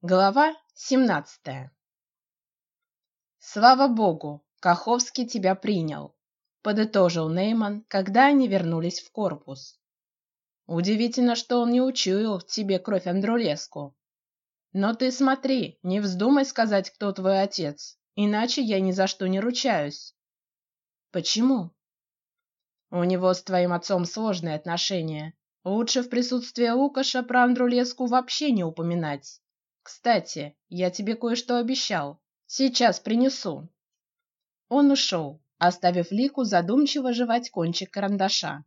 Глава семнадцатая. Слава богу, Каховский тебя принял, подытожил Нейман, когда они вернулись в корпус. Удивительно, что он не учуял в тебе кровь Андрулеску. Но ты смотри, не вздумай сказать, кто твой отец, иначе я ни за что не ручаюсь. Почему? У него с твоим отцом сложные отношения. Лучше в присутствии Лукаша про Андрулеску вообще не упоминать. Кстати, я тебе кое-что обещал. Сейчас принесу. Он ушел, оставив Лику задумчиво жевать кончик карандаша.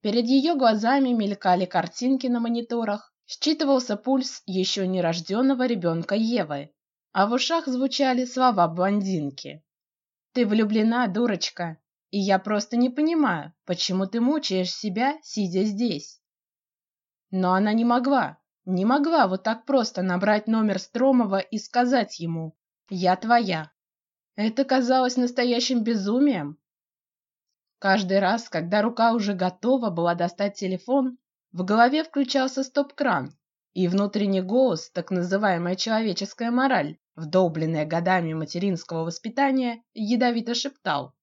Перед ее глазами мелькали картинки на мониторах, считывался пульс еще нерожденного ребенка Евы, а в ушах звучали слова блондинки. Ты влюблена, дурочка, и я просто не понимаю, почему ты мучаешь себя, сидя здесь. Но она не могла, не могла вот так просто набрать номер Стромова и сказать ему: "Я твоя". Это казалось настоящим безумием. Каждый раз, когда рука уже готова была достать телефон, в голове включался стоп-кран, и внутренний голос, так называемая человеческая мораль, вдолбленная годами материнского воспитания, ядовито шептал: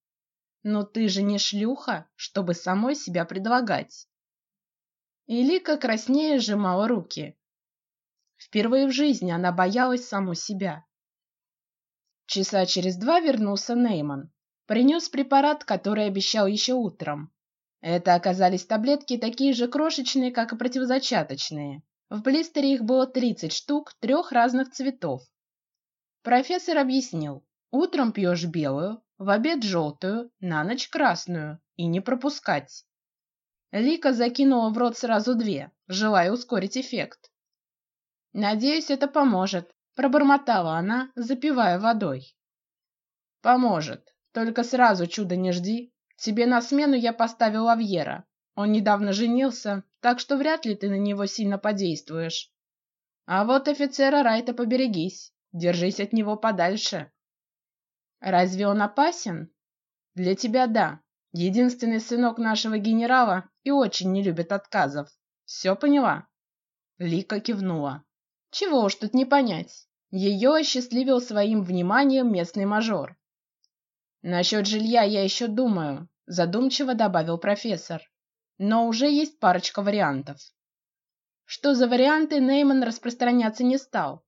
"Но ты же не шлюха, чтобы самой себя предлагать". И Лика краснее сжимала руки. Впервые в жизни она боялась саму себя. Часа через два вернулся Нейман, принес препарат, который обещал еще утром. Это оказались таблетки такие же крошечные, как и противозачаточные. В блистере их было 30 штук трех разных цветов. Профессор объяснил: утром пьешь белую, в обед желтую, на ночь красную и не пропускать. Лика закинула в рот сразу две, желая ускорить эффект. Надеюсь, это поможет, пробормотала она, запивая водой. Поможет, только сразу чудо не жди. Тебе на смену я поставил Авьера. Он недавно женился, так что вряд ли ты на него сильно подействуешь. А вот офицера Райта поберегись, держись от него подальше. Разве он опасен? Для тебя да. Единственный сынок нашего генерала и очень не любит отказов. Все поняла? Лика кивнула. Чего уж тут не понять. Ее осчастливил своим вниманием местный мажор. Насчет жилья я еще думаю, задумчиво добавил профессор. Но уже есть парочка вариантов. Что за варианты Нейман распространяться не стал.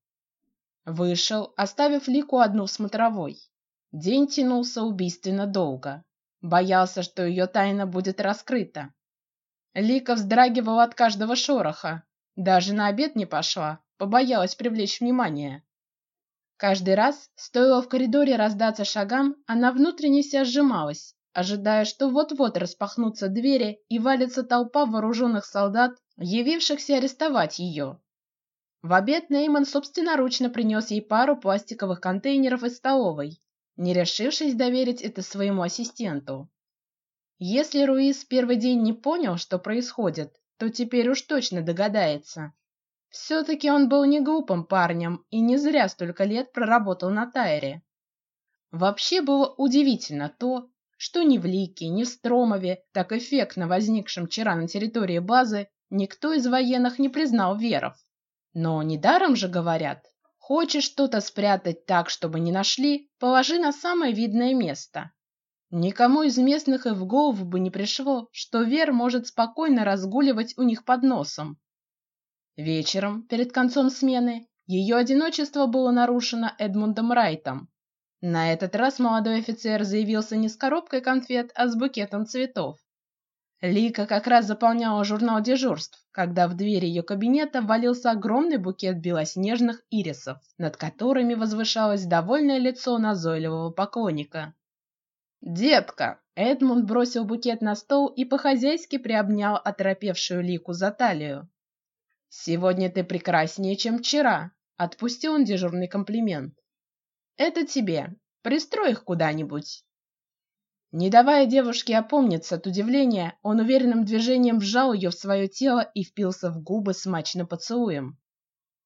Вышел, оставив Лику одну в смотровой. День тянулся убийственно долго. Боялся, что ее тайна будет раскрыта. Лика вздрагивала от каждого шороха, даже на обед не пошла, побоялась привлечь внимание. Каждый раз, стоило в коридоре раздаться шагам, она внутренне вся сжималась, ожидая, что вот-вот распахнутся двери и валится толпа вооруженных солдат, явившихся арестовать ее. В обед Нейман собственноручно принес ей пару пластиковых контейнеров из столовой, не решившись доверить это своему ассистенту. Если Руис первый день не понял, что происходит, то теперь уж точно догадается. Все-таки он был не глупым парнем и не зря столько лет проработал на Тайре. Вообще было удивительно то, что ни в Лике, ни в Стромове, так эффектно возникшем вчера на территории базы, никто из военных не признал веров. Но недаром же говорят: хочешь что-то спрятать так, чтобы не нашли, положи на самое видное место. Никому из местных и в голову бы не пришло, что Вер может спокойно разгуливать у них под носом. Вечером, перед концом смены, ее одиночество было нарушено Эдмундом Райтом. На этот раз молодой офицер заявился не с коробкой конфет, а с букетом цветов. Лика как раз заполняла журнал дежурств, когда в двери ее кабинета валился огромный букет белоснежных ирисов, над которыми возвышалось довольное лицо назойливого поклонника. Детка, Эдмунд бросил букет на стол и по-хозяйски приобнял оторопевшую Лику за талию. Сегодня ты прекраснее, чем вчера. Отпустил он дежурный комплимент. Это тебе. Пристрой их куда-нибудь. Не давая девушке опомниться от удивления, он уверенным движением вжал ее в свое тело и впился в губы смачно поцелуем.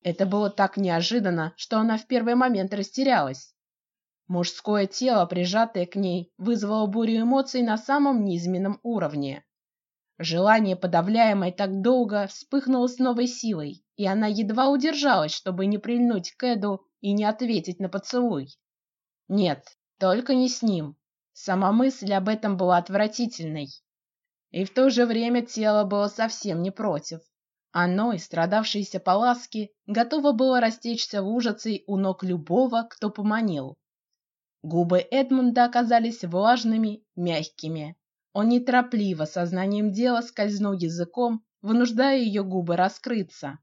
Это было так неожиданно, что она в первый момент растерялась. Мужское тело, прижатое к ней, вызвало бурю эмоций на самом низменном уровне. Желание, подавляемое так долго, вспыхнуло с новой силой, и она едва удержалась, чтобы не прильнуть к Эду и не ответить на поцелуй. Нет, только не с ним. Сама мысль об этом была отвратительной, и в то же время тело было совсем не против. Оно, истрадавшееся по ласке, готово было растечься лужицей у ног любого, кто поманил. Губы Эдмунда оказались влажными, мягкими. Он неторопливо, сознанием дела, скользнул языком, вынуждая ее губы раскрыться.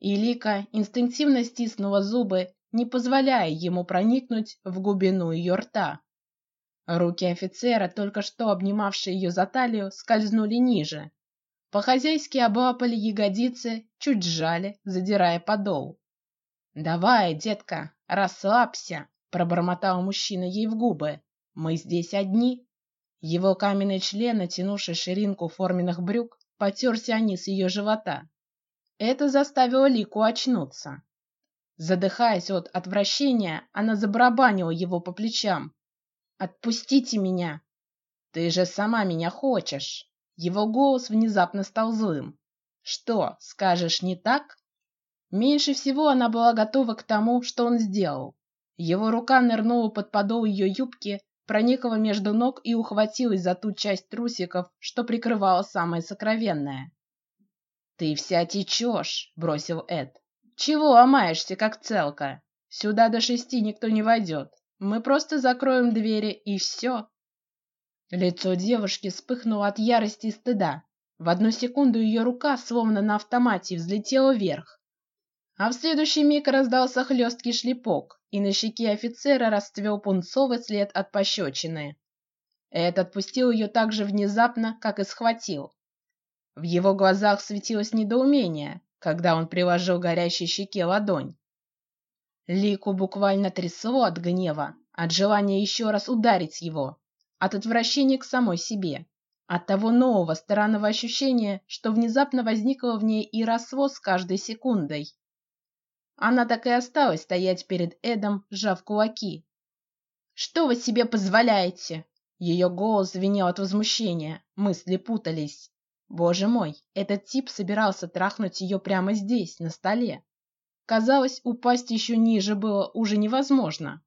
И Лика инстинктивно стиснула зубы, не позволяя ему проникнуть в глубину ее рта. Руки офицера, только что обнимавшие ее за талию, скользнули ниже, по-хозяйски облапали ягодицы, чуть сжали, задирая подол. Давай, детка, расслабься, пробормотал мужчина ей в губы. Мы здесь одни. Его каменный член, натянувший ширинку форменных брюк, потерся о низ ее живота. Это заставило Лику очнуться. Задыхаясь от отвращения, она забарабанила его по плечам. Отпустите меня! Ты же сама меня хочешь. Его голос внезапно стал злым. Что, скажешь не так? Меньше всего она была готова к тому, что он сделал. Его рука нырнула под подол ее юбки, проникла между ног и ухватилась за ту часть трусиков, что прикрывала самое сокровенное. Ты вся течешь, бросил Эд. Чего ломаешься, как целка? Сюда до шести никто не войдет. Мы просто закроем двери и все. Лицо девушки вспыхнуло от ярости и стыда. В одну секунду ее рука, словно на автомате, взлетела вверх, а в следующий миг раздался хлесткий шлепок, и на щеке офицера расцвел пунцовый след от пощечины. Эд отпустил ее так же внезапно, как и схватил. В его глазах светилось недоумение, когда он приложил горящей щеке ладонь. Лику буквально трясло от гнева, от желания еще раз ударить его, от отвращения к самой себе, от того нового странного ощущения, что внезапно возникло в ней и росло с каждой секундой. Она так и осталась стоять перед Эдом, сжав кулаки. Что вы себе позволяете? Ее голос звенел от возмущения, мысли путались. Боже мой, этот тип собирался трахнуть ее прямо здесь, на столе. Казалось, упасть еще ниже было уже невозможно.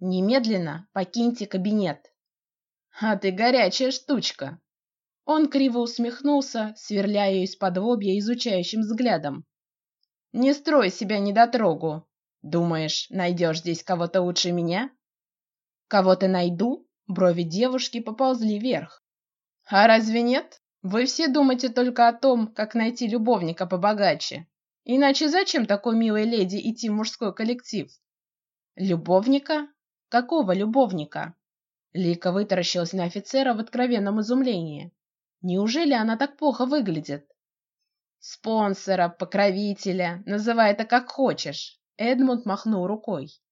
Немедленно покиньте кабинет. А ты горячая штучка. Он криво усмехнулся, сверляя ее из-под лобья изучающим взглядом. Не строй себя недотрогу. Думаешь, найдешь здесь кого-то лучше меня? Кого-то найду? Брови девушки поползли вверх. А разве нет? Вы все думаете только о том, как найти любовника побогаче. Иначе зачем такой милой леди идти в мужской коллектив? Любовника? Какого любовника? Лика вытаращилась на офицера в откровенном изумлении. Неужели она так плохо выглядит? Спонсора, покровителя, называй это как хочешь. Эдмунд махнул рукой.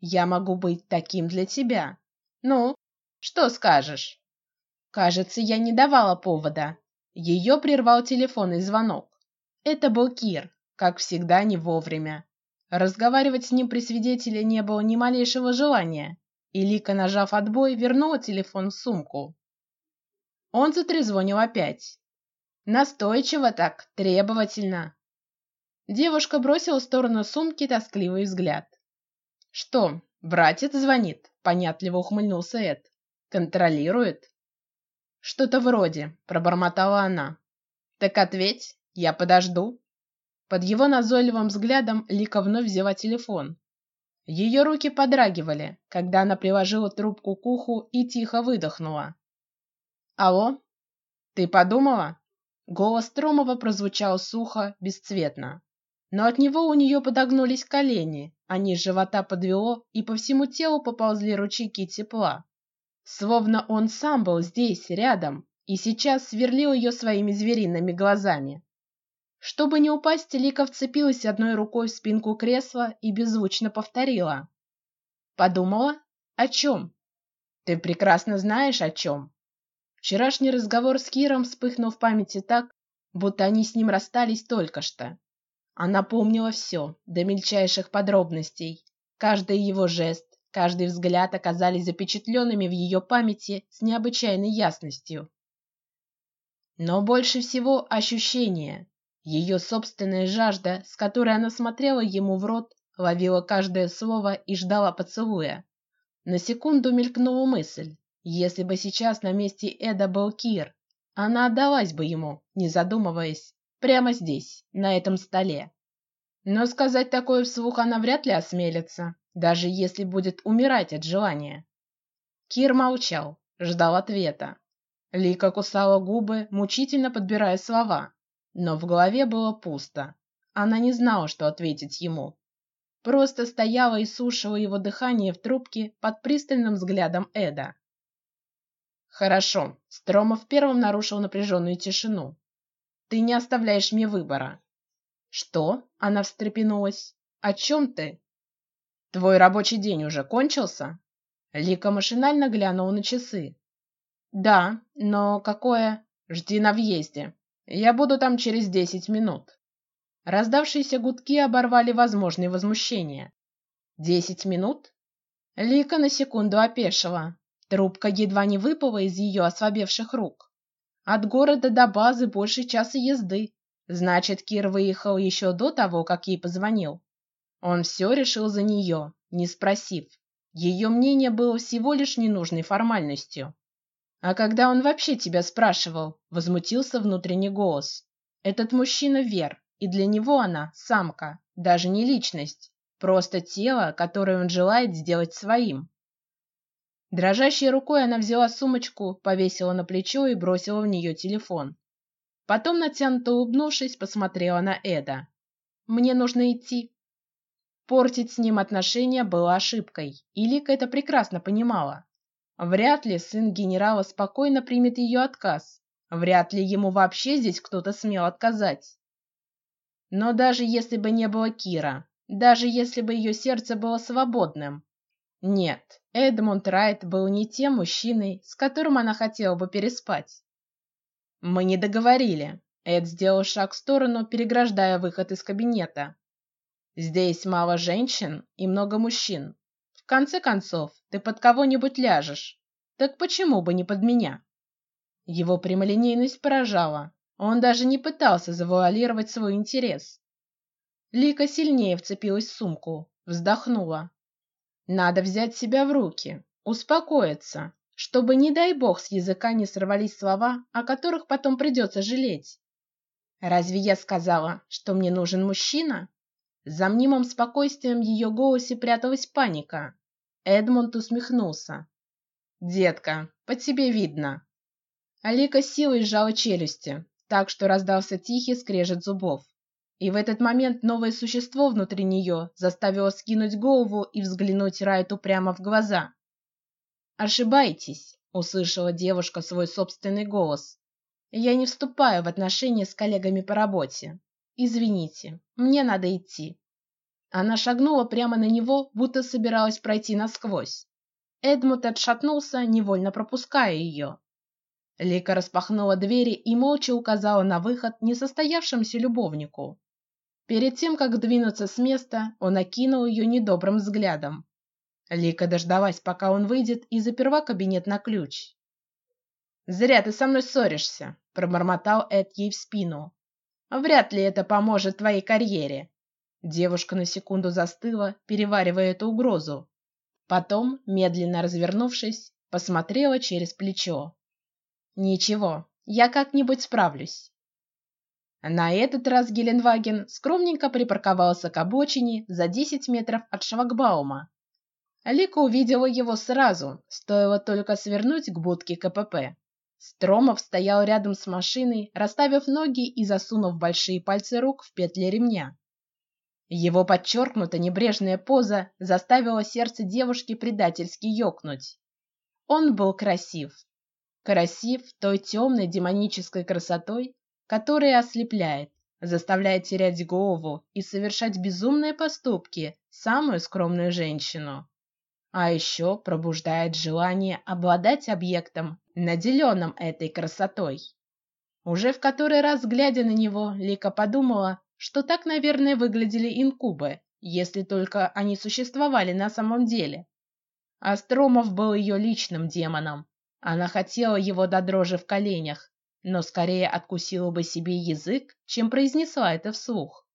Я могу быть таким для тебя. Ну, что скажешь? Кажется, я не давала повода. Ее прервал телефонный звонок. Это был Кир, как всегда не вовремя. Разговаривать с ним при свидетеле не было ни малейшего желания, и Лика, нажав отбой, вернула телефон в сумку. Он затрезвонил опять. Настойчиво так, требовательно. Девушка бросила в сторону сумки тоскливый взгляд. Что, братец звонит? Понятливо ухмыльнулся Эд. Контролирует? Что-то вроде, пробормотала она. Так ответь, я подожду. Под его назойливым взглядом Лика вновь взяла телефон. Ее руки подрагивали, когда она приложила трубку к уху и тихо выдохнула. Алло, ты подумала? Голос Тромова прозвучал сухо, бесцветно, но от него у нее подогнулись колени, а низ живота подвело, и по всему телу поползли ручейки тепла, словно он сам был здесь, рядом, и сейчас сверлил ее своими звериными глазами. Чтобы не упасть, Лика вцепилась одной рукой в спинку кресла и беззвучно повторила: "Подумала? О чем? Ты прекрасно знаешь о чем. Вчерашний разговор с Киром вспыхнул в памяти так, будто они с ним расстались только что. Она помнила все до мельчайших подробностей. Каждый его жест, каждый взгляд оказались запечатленными в ее памяти с необычайной ясностью. Но больше всего ощущение, ее собственная жажда, с которой она смотрела ему в рот, ловила каждое слово и ждала поцелуя. На секунду мелькнула мысль: если бы сейчас на месте Эда был Кир, она отдалась бы ему, не задумываясь, прямо здесь, на этом столе. Но сказать такое вслух она вряд ли осмелится, даже если будет умирать от желания. Кир молчал, ждал ответа. Лика кусала губы, мучительно подбирая слова, но в голове было пусто. Она не знала, что ответить ему. Просто стояла и слушала его дыхание в трубке под пристальным взглядом Эда. Хорошо. Стромов первым нарушил напряженную тишину. Ты не оставляешь мне выбора. Что? Она встрепенулась. О чем ты? Твой рабочий день уже кончился? Лика машинально глянула на часы. Да, но какое? Жди на въезде. Я буду там через десять минут. Раздавшиеся гудки оборвали возможные возмущения. Десять минут? Лика на секунду опешила. Трубка едва не выпала из ее ослабевших рук. От города до базы больше часа езды. Значит, Кир выехал еще до того, как ей позвонил. Он все решил за нее, не спросив. Ее мнение было всего лишь ненужной формальностью. А когда он вообще тебя спрашивал? Возмутился внутренний голос. Этот мужчина Вер, и для него она самка, даже не личность, просто тело, которое он желает сделать своим. Дрожащей рукой она взяла сумочку, повесила на плечо и бросила в нее телефон. Потом натянуто улыбнувшись, посмотрела на Эда. Мне нужно идти. Портить с ним отношения было ошибкой, и Лика это прекрасно понимала. Вряд ли сын генерала спокойно примет ее отказ. Вряд ли ему вообще здесь кто-то смел отказать. Но даже если бы не было Кира, даже если бы ее сердце было свободным, нет, Эдмунд Райт был не тем мужчиной, с которым она хотела бы переспать. Мы не договорили. Эд сделал шаг в сторону, переграждая выход из кабинета. Здесь мало женщин и много мужчин конце концов, ты под кого-нибудь ляжешь, так почему бы не под меня? Его прямолинейность поражала. Он даже не пытался завуалировать свой интерес. Лика сильнее вцепилась в сумку, вздохнула. Надо взять себя в руки, успокоиться, чтобы не дай бог с языка не сорвались слова, о которых потом придется жалеть. Разве я сказала, что мне нужен мужчина? За мнимым спокойствием ее голосе пряталась паника. Эдмунд усмехнулся. Детка, по тебе видно. Алика силой сжала челюсти, так что раздался тихий скрежет зубов. И в этот момент новое существо внутри нее заставило скинуть голову и взглянуть Райту прямо в глаза. Ошибаетесь, услышала девушка свой собственный голос. Я не вступаю в отношения с коллегами по работе. Извините, мне надо идти. Она шагнула прямо на него, будто собиралась пройти насквозь. Эдмунд отшатнулся, невольно пропуская ее. Лика распахнула двери и молча указала на выход несостоявшемуся любовнику. Перед тем, как двинуться с места, он окинул ее недобрым взглядом. Лика дождалась, пока он выйдет, и заперла кабинет на ключ. Зря ты со мной ссоришься, пробормотал Эд ей в спину. Вряд ли это поможет твоей карьере. Девушка на секунду застыла, переваривая эту угрозу. Потом, медленно развернувшись, посмотрела через плечо. Ничего, я как-нибудь справлюсь. На этот раз Геленваген скромненько припарковался к обочине за десять метров от шлагбаума. Лика увидела его сразу, стоило только свернуть к будке КПП. Стромов стоял рядом с машиной, расставив ноги и засунув большие пальцы рук в петли ремня. Его подчеркнуто небрежная поза заставила сердце девушки предательски ёкнуть. Он был красив, красив той темной демонической красотой, которая ослепляет, заставляет терять голову и совершать безумные поступки самую скромную женщину. А еще пробуждает желание обладать объектом, наделенным этой красотой. Уже в который раз глядя на него, Лика подумала, что так, наверное, выглядели инкубы, если только они существовали на самом деле. Астромов был ее личным демоном. Она хотела его до дрожи в коленях, но скорее откусила бы себе язык, чем произнесла это вслух.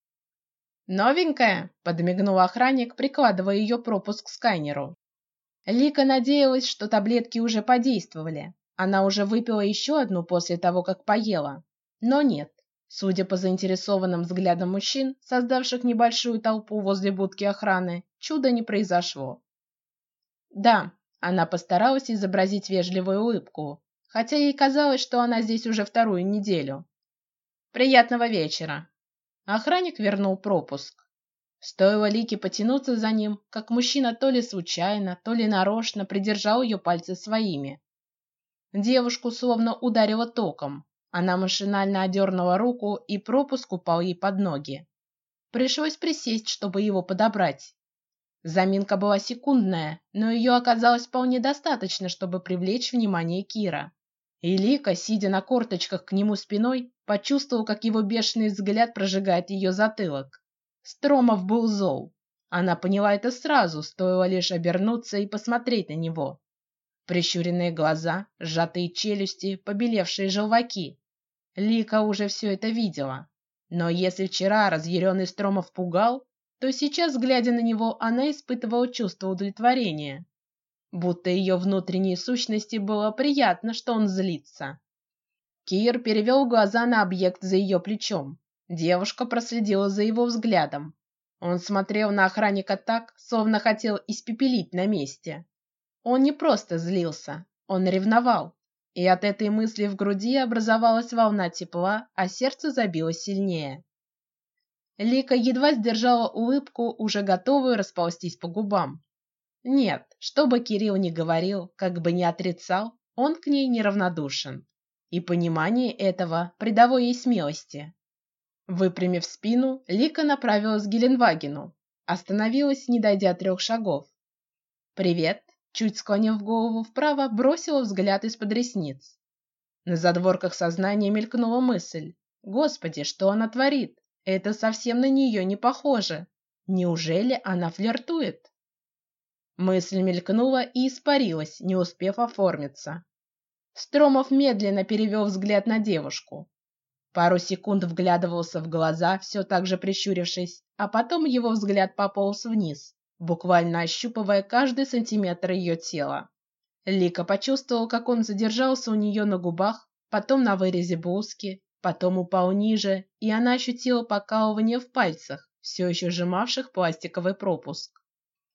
Новенькая, подмигнул охранник, прикладывая ее пропуск к сканеру. Лика надеялась, что таблетки уже подействовали. Она уже выпила еще одну после того, как поела, но нет. Судя по заинтересованным взглядам мужчин, создавших небольшую толпу возле будки охраны, чуда не произошло. Да, она постаралась изобразить вежливую улыбку, хотя ей казалось, что она здесь уже вторую неделю. Приятного вечера. Охранник вернул пропуск. Стоило Лике потянуться за ним, как мужчина то ли случайно, то ли нарочно придержал ее пальцы своими. Девушку словно ударило током. Она машинально одернула руку, и пропуск упал ей под ноги. Пришлось присесть, чтобы его подобрать. Заминка была секундная, но ее оказалось вполне достаточно, чтобы привлечь внимание Кира. И Лика, сидя на корточках к нему спиной, почувствовал, как его бешеный взгляд прожигает ее затылок. Стромов был зол. Она поняла это сразу, стоило лишь обернуться и посмотреть на него. Прищуренные глаза, сжатые челюсти, побелевшие желваки. Лика уже все это видела. Но если вчера разъяренный Стромов пугал, то сейчас, глядя на него, она испытывала чувство удовлетворения будто ее внутренней сущности было приятно, что он злится. Кир перевел глаза на объект за ее плечом. Девушка проследила за его взглядом. Он смотрел на охранника так, словно хотел испепелить на месте. Он не просто злился, он ревновал, и от этой мысли в груди образовалась волна тепла, а сердце забилось сильнее. Лика едва сдержала улыбку, уже готовую расползтись по губам. Нет, что бы Кирилл ни говорил, как бы ни отрицал, он к ней неравнодушен, и понимание этого придало ей смелости. Выпрямив спину, Лика направилась к Геленвагену, остановилась, не дойдя трех шагов. Привет, чуть склонив голову вправо, бросила взгляд из-под ресниц. На задворках сознания мелькнула мысль: Господи, что она творит? Это совсем на нее не похоже. Неужели она флиртует? Мысль мелькнула и испарилась, не успев оформиться. Стромов медленно перевел взгляд на девушку. Пару секунд вглядывался в глаза, все так же прищурившись, а потом его взгляд пополз вниз, буквально ощупывая каждый сантиметр ее тела. Лика почувствовал, как он задержался у нее на губах, потом на вырезе блузки, потом упал ниже, и она ощутила покалывание в пальцах, все еще сжимавших пластиковый пропуск.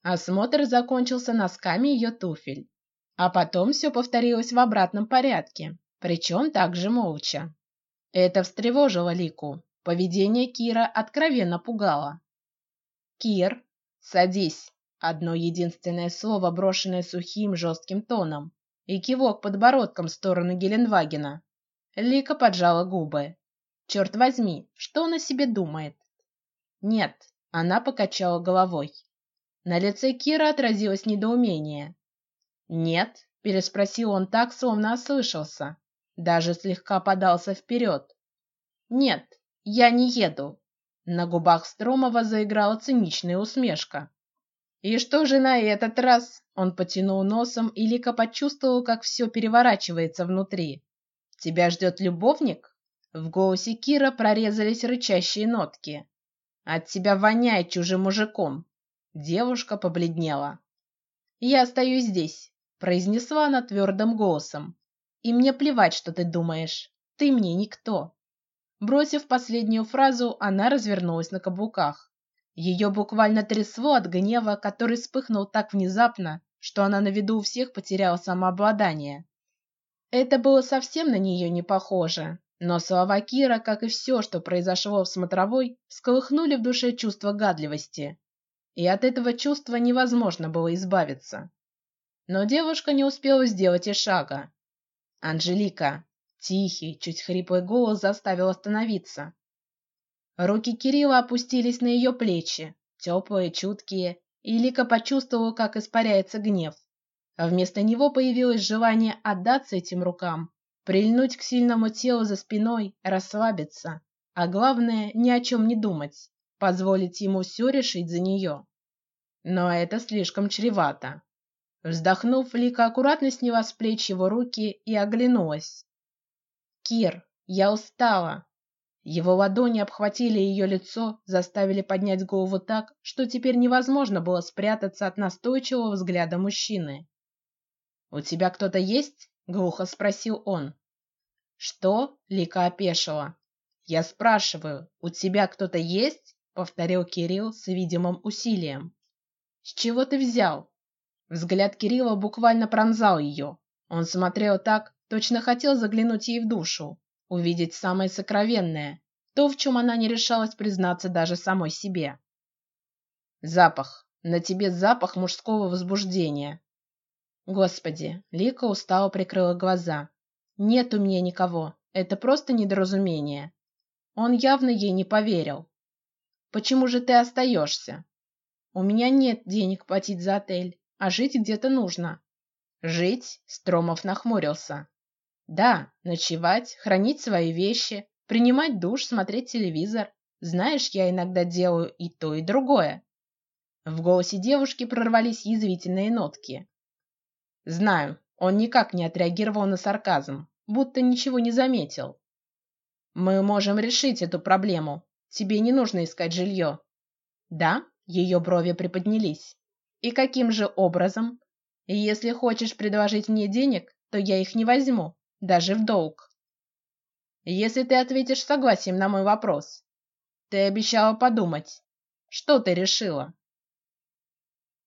Осмотр закончился носками ее туфель, а потом все повторилось в обратном порядке, причем также молча. Это встревожило Лику. Поведение Кира откровенно пугало. Кир, садись. Одно единственное слово, брошенное сухим жестким тоном, и кивок подбородком в сторону Геленвагена. Лика поджала губы. Черт возьми, что он о себе думает? Нет, она покачала головой. На лице Кира отразилось недоумение. Нет, переспросил он так, словно ослышался, даже слегка подался вперед. Нет, я не еду. На губах Стромова заиграла циничная усмешка. И что же на этот раз? Он потянул носом, и Лика почувствовал, как все переворачивается внутри. Тебя ждет любовник? В голосе Кира прорезались рычащие нотки. От тебя воняет чужим мужиком. Девушка побледнела. Я остаюсь здесь, произнесла она твердым голосом. И мне плевать, что ты думаешь. Ты мне никто. Бросив последнюю фразу, она развернулась на каблуках. Ее буквально трясло от гнева, который вспыхнул так внезапно, что она на виду у всех потеряла самообладание. Это было совсем на нее не похоже, но слова Кира, как и все, что произошло в смотровой, всколыхнули в душе чувство гадливости и от этого чувства невозможно было избавиться. Но девушка не успела сделать и шага. Анжелика, тихий, чуть хриплый голос заставил остановиться. Руки Кирилла опустились на ее плечи, теплые, чуткие, и Лика почувствовала, как испаряется гнев. А вместо него появилось желание отдаться этим рукам, прильнуть к сильному телу за спиной, расслабиться, а главное ни о чем не думать позволить ему все решить за нее. Но это слишком чревато. Вздохнув, Лика аккуратно сняла с плеч его руки и оглянулась. Кир, я устала. Его ладони обхватили ее лицо, заставили поднять голову так, что теперь невозможно было спрятаться от настойчивого взгляда мужчины. У тебя кто-то есть? глухо спросил он. Что? Лика опешила. Я спрашиваю, у тебя кто-то есть? повторил Кирилл с видимым усилием. С чего ты взял? Взгляд Кирилла буквально пронзал ее. Он смотрел так, точно хотел заглянуть ей в душу, увидеть самое сокровенное, то, в чем она не решалась признаться даже самой себе. Запах. На тебе запах мужского возбуждения. Господи, Лика устало прикрыла глаза. Нет у меня никого. Это просто недоразумение. Он явно ей не поверил. Почему же ты остаешься? У меня нет денег платить за отель, а жить где-то нужно. Жить? Стромов нахмурился. Да, ночевать, хранить свои вещи, принимать душ, смотреть телевизор. Знаешь, я иногда делаю и то, и другое. В голосе девушки прорвались язвительные нотки. Знаю, он никак не отреагировал на сарказм, будто ничего не заметил. Мы можем решить эту проблему. Тебе не нужно искать жилье. Да, ее брови приподнялись. И каким же образом? Если хочешь предложить мне денег, то я их не возьму даже в долг. Если ты ответишь согласием на мой вопрос, ты обещала подумать. Что ты решила?